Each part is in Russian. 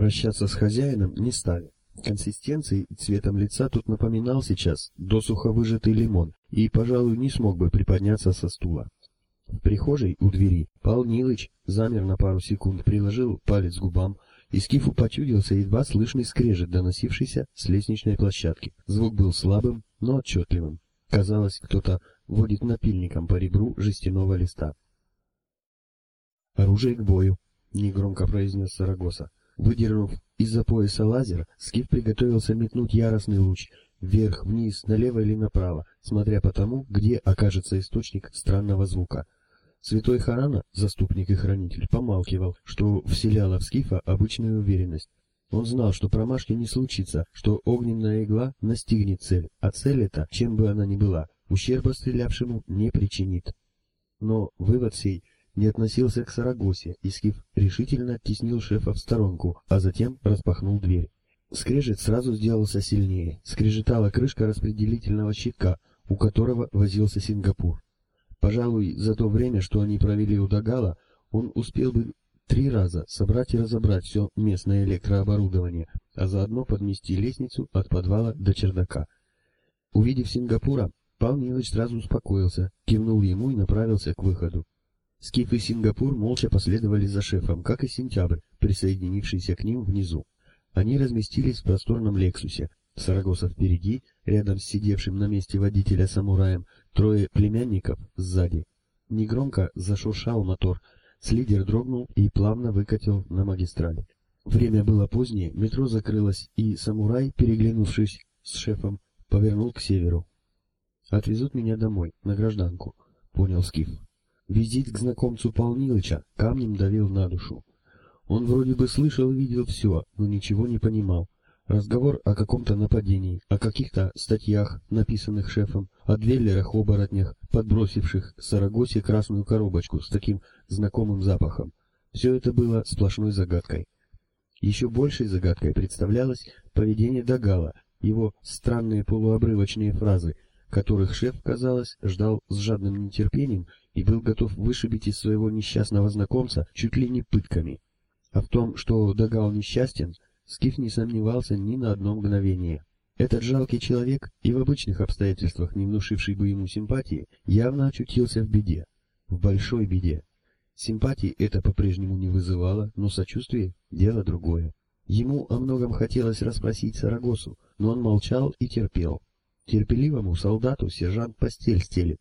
Прощаться с хозяином не стали. Консистенцией и цветом лица тут напоминал сейчас досуха выжатый лимон и, пожалуй, не смог бы приподняться со стула. В прихожей у двери Пал Нилыч замер на пару секунд, приложил палец к губам, и Скифу почудился едва слышный скрежет, доносившийся с лестничной площадки. Звук был слабым, но отчетливым. Казалось, кто-то водит напильником по ребру жестяного листа. «Оружие к бою», — негромко произнес Сарагоса. Выдернув из-за пояса лазер, Скиф приготовился метнуть яростный луч вверх, вниз, налево или направо, смотря по тому, где окажется источник странного звука. Святой Харана, заступник и хранитель, помалкивал, что вселяло в Скифа обычную уверенность. Он знал, что промашки не случится, что огненная игла настигнет цель, а цель эта, чем бы она ни была, ущерба стрелявшему не причинит. Но вывод сей не относился к Сарагосе, и Скиф решительно оттеснил шефа в сторонку, а затем распахнул дверь. Скрежет сразу сделался сильнее. Скрежетала крышка распределительного щитка, у которого возился Сингапур. Пожалуй, за то время, что они провели у Дагала, он успел бы три раза собрать и разобрать все местное электрооборудование, а заодно подмести лестницу от подвала до чердака. Увидев Сингапура, Павел Нилович сразу успокоился, кивнул ему и направился к выходу. Скиф и Сингапур молча последовали за шефом, как и Сентябрь, присоединившийся к ним внизу. Они разместились в просторном Лексусе. Сарагоса впереди, рядом с сидевшим на месте водителя самураем, трое племянников сзади. Негромко зашуршал мотор, слидер дрогнул и плавно выкатил на магистрали. Время было позднее, метро закрылось, и самурай, переглянувшись с шефом, повернул к северу. «Отвезут меня домой, на гражданку», — понял Скиф. Визит к знакомцу Полнилыча камнем давил на душу. Он вроде бы слышал и видел все, но ничего не понимал. Разговор о каком-то нападении, о каких-то статьях, написанных шефом, о двеллерах-оборотнях, подбросивших Сарагосе красную коробочку с таким знакомым запахом. Все это было сплошной загадкой. Еще большей загадкой представлялось поведение Дагала, его странные полуобрывочные фразы, которых шеф, казалось, ждал с жадным нетерпением и был готов вышибить из своего несчастного знакомца чуть ли не пытками. А в том, что Дагал несчастен, Скиф не сомневался ни на одно мгновение. Этот жалкий человек, и в обычных обстоятельствах не внушивший бы ему симпатии, явно очутился в беде, в большой беде. Симпатии это по-прежнему не вызывало, но сочувствие — дело другое. Ему о многом хотелось расспросить Сарагосу, но он молчал и терпел. Терпеливому солдату сержант постель стелит,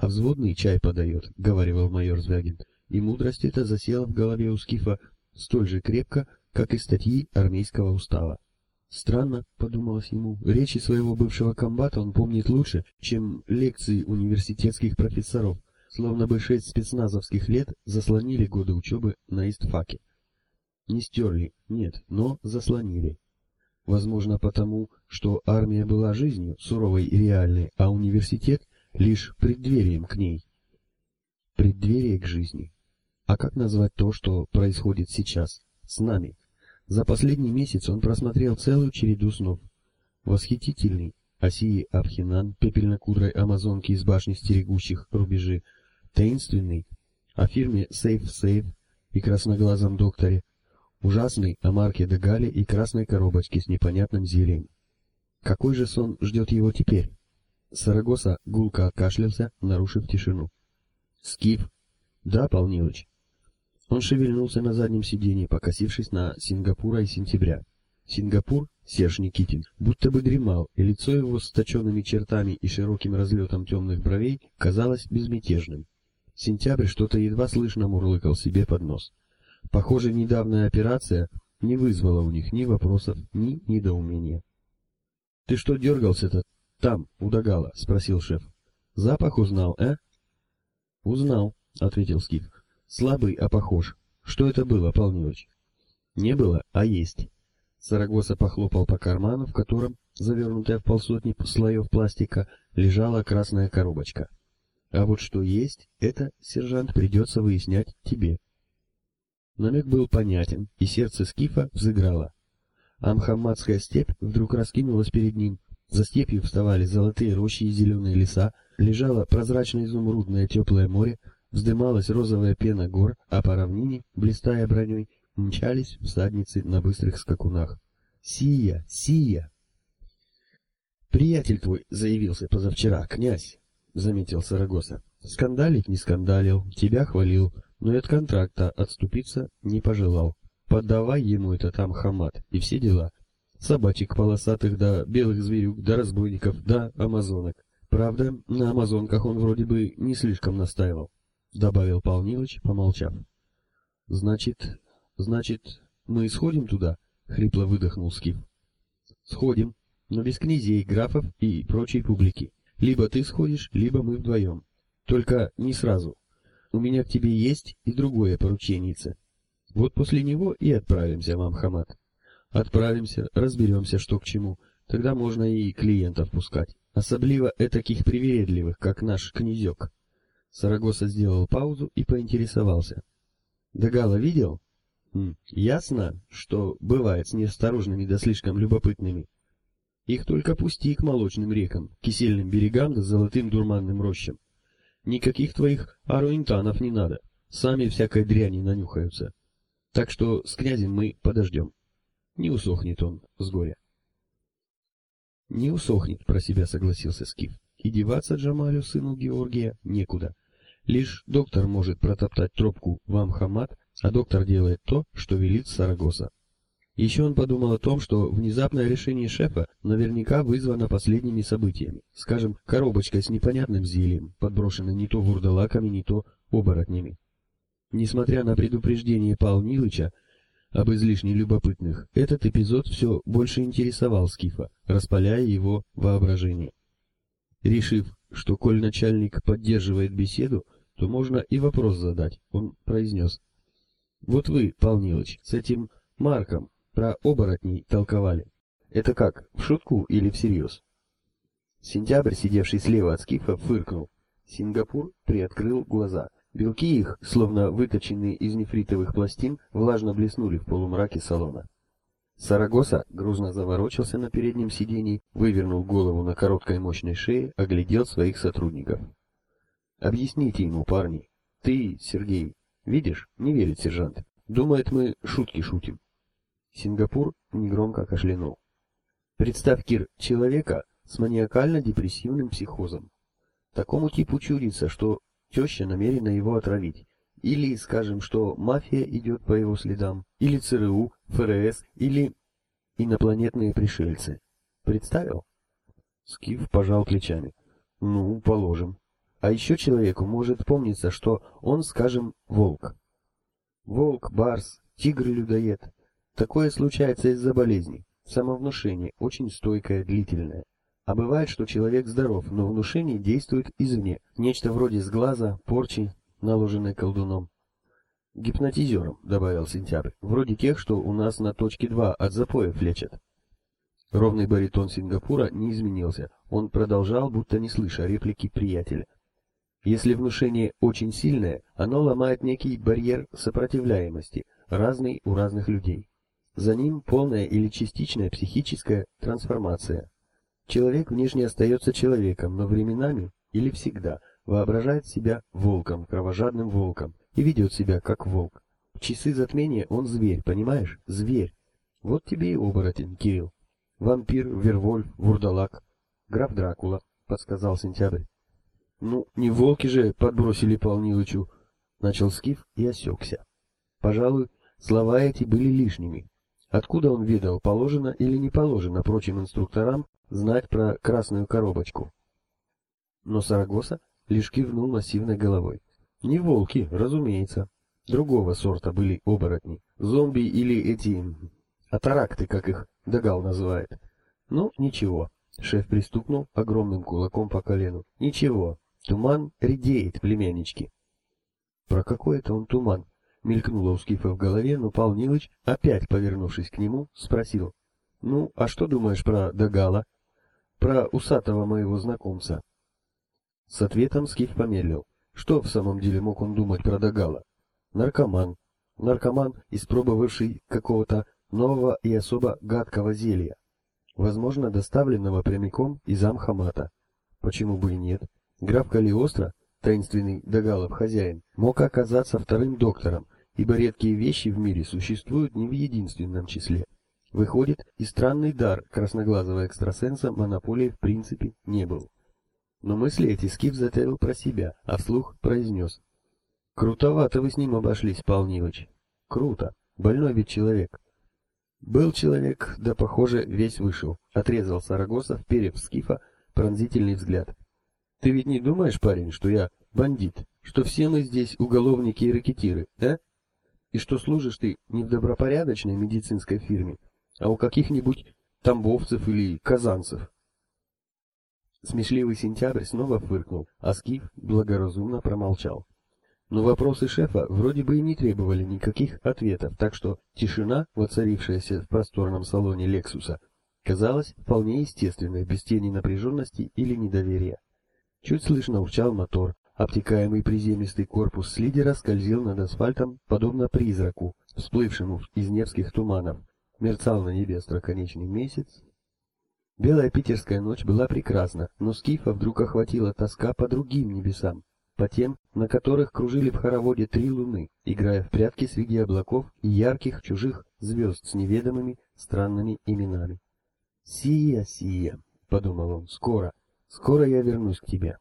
а взводный чай подает, — говаривал майор Звягин, и мудрость эта засела в голове у Скифа столь же крепко, как и статьи армейского устава. Странно, — подумалось ему, — речи своего бывшего комбата он помнит лучше, чем лекции университетских профессоров, словно бы шесть спецназовских лет заслонили годы учебы на истфаке. Не стерли, нет, но заслонили. Возможно, потому, что армия была жизнью, суровой и реальной, а университет лишь преддверием к ней. Преддверие к жизни. А как назвать то, что происходит сейчас, с нами? За последний месяц он просмотрел целую череду снов. Восхитительный Осии Абхинан, пепельно-кудрой амазонки из башни стерегущих рубежи, таинственный о фирме Safe Safe и красноглазом докторе, ужасный о марке Дегале и красной коробочке с непонятным зельем. Какой же сон ждет его теперь? Сарагоса гулко откашлялся, нарушив тишину. «Скиф?» «Да, Полнилыч». Он шевельнулся на заднем сиденье, покосившись на Сингапура и Сентября. Сингапур, Серж Никитин, будто бы дремал, и лицо его с точенными чертами и широким разлетом темных бровей казалось безмятежным. Сентябрь что-то едва слышно мурлыкал себе под нос. Похоже, недавняя операция не вызвала у них ни вопросов, ни недоумения. — Ты что дергался-то там, у Дагала? — спросил шеф. — Запах узнал, э? — Узнал, — ответил Скиф. — Слабый, а похож. Что это было, Полнилович? — Не было, а есть. Сарагоса похлопал по карману, в котором, завернутая в полсотни слоев пластика, лежала красная коробочка. А вот что есть, это, сержант, придется выяснять тебе. Намек был понятен, и сердце Скифа взыграло. Амхамадская степь вдруг раскинулась перед ним, за степью вставали золотые рощи и зеленые леса, лежало прозрачно-изумрудное теплое море, вздымалась розовая пена гор, а по равнине, блистая броней, мчались всадницы на быстрых скакунах. «Сия! Сия!» «Приятель твой заявился позавчера, князь», — заметил Сарагоса. «Скандалить не скандалил, тебя хвалил, но и от контракта отступиться не пожелал. Подавай ему это там хамат и все дела. Собачек полосатых, да белых зверюк, да разбойников, да амазонок. Правда, на амазонках он вроде бы не слишком настаивал», — добавил Нилыч, помолчав. «Значит, значит, мы сходим туда?» — хрипло выдохнул Скиф. «Сходим», но без князей, графов и прочей публики. Либо ты сходишь, либо мы вдвоем. Только не сразу. У меня к тебе есть и другое порученице. Вот после него и отправимся в Амхамат. Отправимся, разберемся, что к чему. Тогда можно и клиентов пускать. Особливо этаких привередливых, как наш князек. Сарагоса сделал паузу и поинтересовался. Дагала видел? Хм, ясно, что бывает с неосторожными да слишком любопытными. Их только пусти к молочным рекам, кисельным берегам да золотым дурманным рощам. Никаких твоих аруинтанов не надо, сами всякой дряни нанюхаются. Так что с князем мы подождем. Не усохнет он с горя. Не усохнет, про себя согласился Скиф. И деваться Джамалю, сыну Георгия, некуда. Лишь доктор может протоптать тропку в Амхамат, а доктор делает то, что велит Сарагоса. Еще он подумал о том, что внезапное решение шефа наверняка вызвано последними событиями. Скажем, коробочкой с непонятным зельем, подброшенной не то вурдалаками, не то оборотнями. Несмотря на предупреждение Павла Нилыча об излишне любопытных, этот эпизод все больше интересовал Скифа, распаляя его воображение. Решив, что коль начальник поддерживает беседу, то можно и вопрос задать, он произнес. «Вот вы, Павел Нилыч, с этим Марком про оборотней толковали. Это как, в шутку или всерьез? Сентябрь, сидевший слева от скифа, фыркнул. Сингапур приоткрыл глаза. Белки их, словно выточенные из нефритовых пластин, влажно блеснули в полумраке салона. Сарагоса грузно заворочился на переднем сиденье, вывернул голову на короткой мощной шее, оглядел своих сотрудников. «Объясните ему, парни. Ты, Сергей, видишь, не верит сержант. Думает, мы шутки шутим. Сингапур негромко кашлянул. Представь, Кир, человека с маниакально-депрессивным психозом. Такому типу чудится, что теща намерена его отравить. Или, скажем, что мафия идет по его следам, или ЦРУ, ФРС, или инопланетные пришельцы. Представил? Скиф пожал плечами. Ну, положим. А еще человеку может помниться, что он, скажем, волк. Волк, барс, тигр-людоед, Такое случается из-за болезней. Самовнушение очень стойкое, длительное. А бывает, что человек здоров, но внушение действует извне, нечто вроде сглаза, порчи, наложенной колдуном. Гипнотизером, добавил Сентябрь, вроде тех, что у нас на точке 2 от запоев лечат. Ровный баритон Сингапура не изменился, он продолжал, будто не слыша реплики приятеля. Если внушение очень сильное, оно ломает некий барьер сопротивляемости, разный у разных людей. За ним полная или частичная психическая трансформация. Человек внешне остается человеком, но временами или всегда воображает себя волком, кровожадным волком, и ведет себя как волк. В часы затмения он зверь, понимаешь? Зверь. Вот тебе и оборотень, Кирилл. Вампир, Вервольф, Вурдалак. Граф Дракула, подсказал Сентябрь. Ну, не волки же подбросили Полнилычу, начал Скиф и осекся. Пожалуй, слова эти были лишними. Откуда он видел, положено или не положено прочим инструкторам знать про красную коробочку? Но Сарагоса лишь кивнул массивной головой. Не волки, разумеется. Другого сорта были оборотни. Зомби или эти... Атаракты, как их Дагал называет. Ну, ничего. Шеф пристукнул огромным кулаком по колену. Ничего. Туман редеет, племяннички. Про какой это он туман? Мелькнуло у Скифа в голове, но Павел Нилыч, опять повернувшись к нему, спросил. «Ну, а что думаешь про Дагала? Про усатого моего знакомца?» С ответом Скиф помедлил. Что в самом деле мог он думать про Дагала? Наркоман. Наркоман, испробовавший какого-то нового и особо гадкого зелья. Возможно, доставленного прямиком из Амхамата. Почему бы и нет? Граф Калиостро таинственный Дагалов хозяин, мог оказаться вторым доктором ибо редкие вещи в мире существуют не в единственном числе. Выходит, и странный дар красноглазого экстрасенса монополии в принципе не был. Но мысли эти Скиф затеял про себя, а вслух произнес. «Крутовато вы с ним обошлись, Полнивыч. Круто. Больной ведь человек». Был человек, да, похоже, весь вышел. Отрезал Сарагоса, вперев Скифа пронзительный взгляд. «Ты ведь не думаешь, парень, что я бандит, что все мы здесь уголовники и ракетиры, да? И что служишь ты не в добропорядочной медицинской фирме, а у каких-нибудь тамбовцев или казанцев. Смешливый сентябрь снова фыркнул, а Скиф благоразумно промолчал. Но вопросы шефа вроде бы и не требовали никаких ответов, так что тишина, воцарившаяся в просторном салоне Лексуса, казалась вполне естественной, без тени напряженности или недоверия. Чуть слышно урчал мотор, обтекаемый приземистый корпус лидера скользил над асфальтом, подобно призраку, всплывшему из невских туманов, мерцал на небе остроконечный месяц. Белая питерская ночь была прекрасна, но Скифа вдруг охватила тоска по другим небесам, по тем, на которых кружили в хороводе три луны, играя в прятки среди облаков и ярких чужих звезд с неведомыми странными именами. «Сия, Сия», — подумал он, — «скоро, скоро я вернусь к тебе».